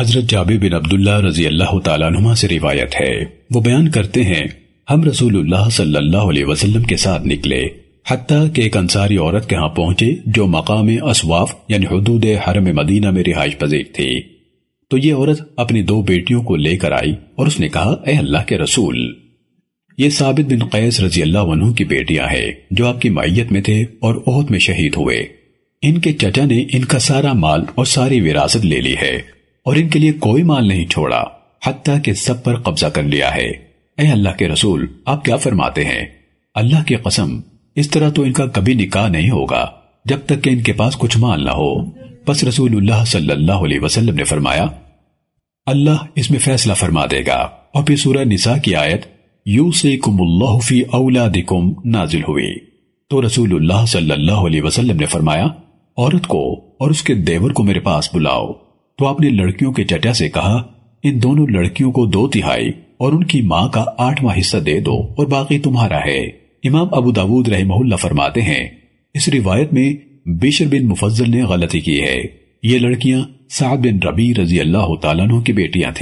حضرت جابر بن عبداللہ رضی اللہ تعالیٰ عنہ سے روایت ہے۔ وہ بیان کرتے ہیں، ہم رسول اللہ صلی اللہ علیہ وسلم کے ساتھ نکلے، حتیٰ کہ ایک انصاری عورت کے ہاں پہنچے جو مقام اسواف یعنی حدود حرم مدینہ میں رہائش پذیر تھی۔ تو یہ عورت اپنی دو بیٹیوں کو لے کر آئی اور اس نے کہا، اے اللہ کے رسول، یہ ثابت بن قیس رضی اللہ عنہ کی بیٹیاں ہیں جو آپ کی معیت میں تھے اور عہد میں شہید ہوئے۔ ان کے چچا نے ان کا سارا مال اور ساری وراثت لے لی ہے۔ اور ان کے لیے کوئی مال نہیں چھوڑا، حتیٰ کہ سب پر قبضہ کر لیا ہے۔ اے اللہ کے رسول، آپ کیا فرماتے ہیں؟ اللہ کی قسم، اس طرح تو ان کا کبھی نکاح نہیں ہوگا، جب تک کہ ان کے پاس کچھ مال نہ ہو۔ بس رسول اللہ صلی اللہ علیہ وسلم نے فرمایا، اللہ اس میں فیصلہ فرما دے گا۔ اور پھر سورہ نساء کی آیت یو یوسیکم اللہ فی اولادکم نازل ہوئی۔ تو رسول اللہ صلی اللہ علیہ وسلم نے فرمایا، عورت کو اور اس کے دیور کو میرے پاس بلاؤ۔ تو رسول اللہ صلی اللہ علیہ وسلم نے فرمایا عورت کو اور اس کے دیور کو میرے پاس بلاؤ تو آپ نے لڑکیوں کے چچا سے کہا، ان دونوں لڑکیوں کو دو تہائی اور ان کی ماں کا آٹھواں حصہ دے دو اور باقی تمہارا ہے۔ امام ابو داود رحمہ اللہ فرماتے ہیں، اس روایت میں بشر بن مفضل نے غلطی کی ہے۔ یہ لڑکیاں سعد بن ربی رضی اللہ تعالیٰ عنہ کی بیٹیاں